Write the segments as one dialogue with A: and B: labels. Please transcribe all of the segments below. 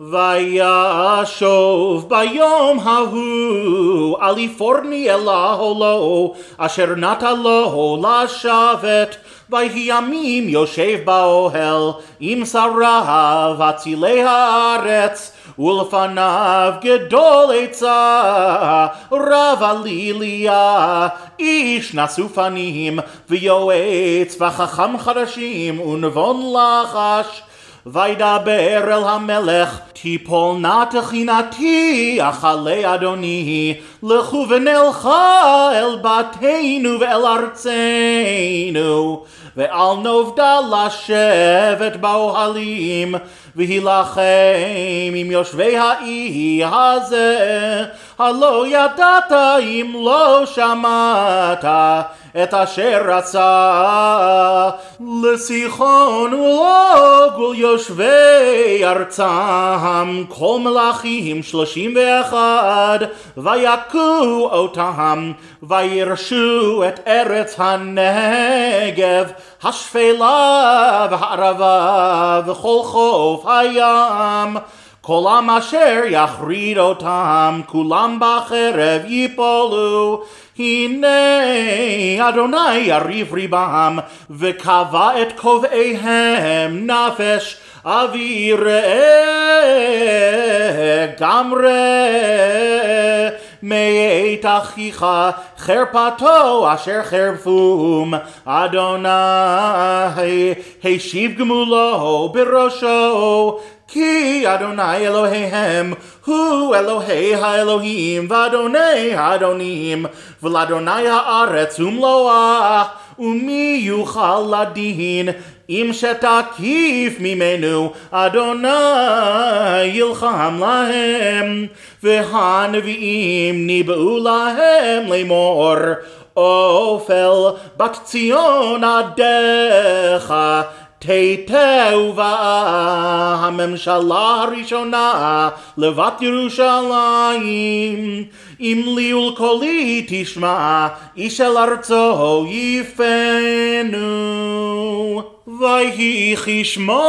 A: וישוב ביום ההוא אליפורני אל האולו אשר נטע לו לשבת ויהי ימים יושב באוהל עם שריו אצילי הארץ ולפניו גדול עצה רב עליליה איש נשוא פנים ויועץ וחכם חדשים ונבון לחש וידבר אל המלך תיפול נא תחינתי אכלי אדוני לכו ונלכה אל בתינו ואל ארצנו ואל נובדה לשבת באוהלים והילחם עם יושבי האי הזה הלא ידעת אם לא שמעת את אשר רצה. לסיחון ולוג וליושבי ארצם כל מלאכים שלושים ואחד ויכו אותם וירשו את ארץ הנגב השפלה והערבה וכל חוף הים כולם אשר יחריד אותם, כולם בחרב יפולו. הנה אדוני יריב ריבם, וקבע את קובעיהם נפש, אוויר גמרי. מאת אחיך חרפתו אשר חרפום אדוני השיב גמולו בראשו Ki Adonai Elohim, Hu Elohe HaElohim, Vadonai Adonim, Vladonai Haaretz Umloa, Umi Yuchaladin, Im Shetakif Mimenu, Adonai Yilcham Lahem, Vehanviim Nibeu Lahem Lemor, Ofel Baktion Adecha, עדיך תטובה הממשלה הראשונה לבת ירושלים. אם לי ולקולי תשמע איש אל ארצו יפנו. ויהי כשמו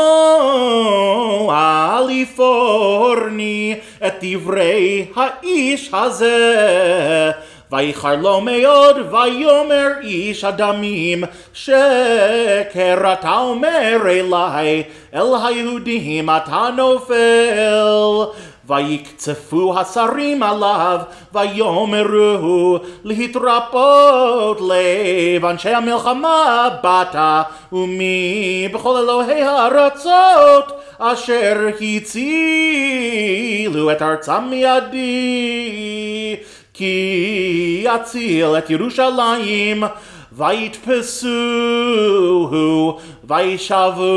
A: אליפורני את דברי האיש הזה ויחר לו מאוד ויאמר איש הדמים שקר אתה אומר אלי אל היהודים אתה נופל. ויקצפו השרים עליו ויאמרו להתרפות לב אנשי המלחמה באת ומי בכל אלוהי הארצות אשר הצילו את ארצם מידי כי יציל את ירושלים ויתפסוהו וישבו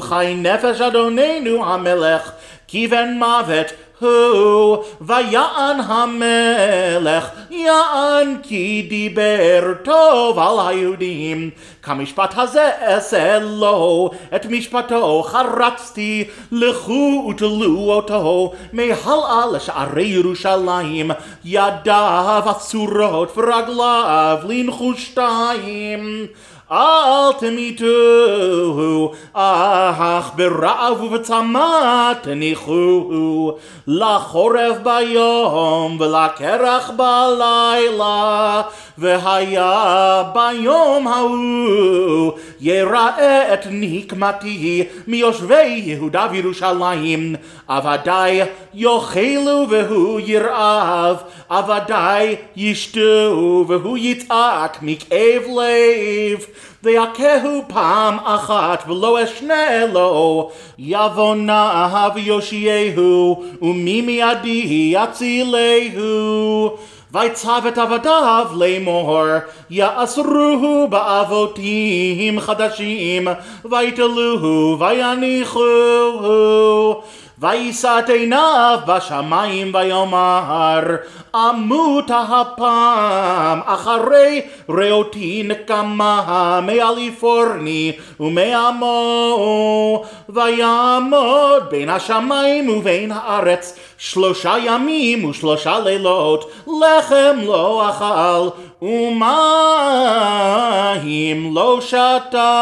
A: חי נפש אדוננו המלך כיוון מוות הוא ויען המלך יען כי דיבר טוב על היהודים. כמשפט הזה אעשה לו את משפטו חרצתי לכו ותלו אותו מהלאה לשערי ירושלים. ידיו אסורות ורגליו לנחו שתיים אל תמיתו, אך ברעב ובצמא תניחו, לחורף ביום ולקרח בלילה, והיה ביום ההוא יראה את נקמתי מיושבי יהודה וירושלים, עבדי יאכלו והוא ירעב, עבדי ישתו והוא יצעק מכאב לב. ויכהו פעם אחת ולא אשנה לו יבוא נא ויושיעהו ומי מידי יצילהו ויצב את עבדיו לאמור יאסרוהו באבותים חדשים ויתלוהו ויניחוהו וישא את עיניו בשמיים ויאמר עמות הפעם אחרי ראותי נקמה מאליפורני ומעמו ויעמוד בין השמיים ובין הארץ שלושה ימים ושלושה לילות לחם לא אכל ומים לא שתה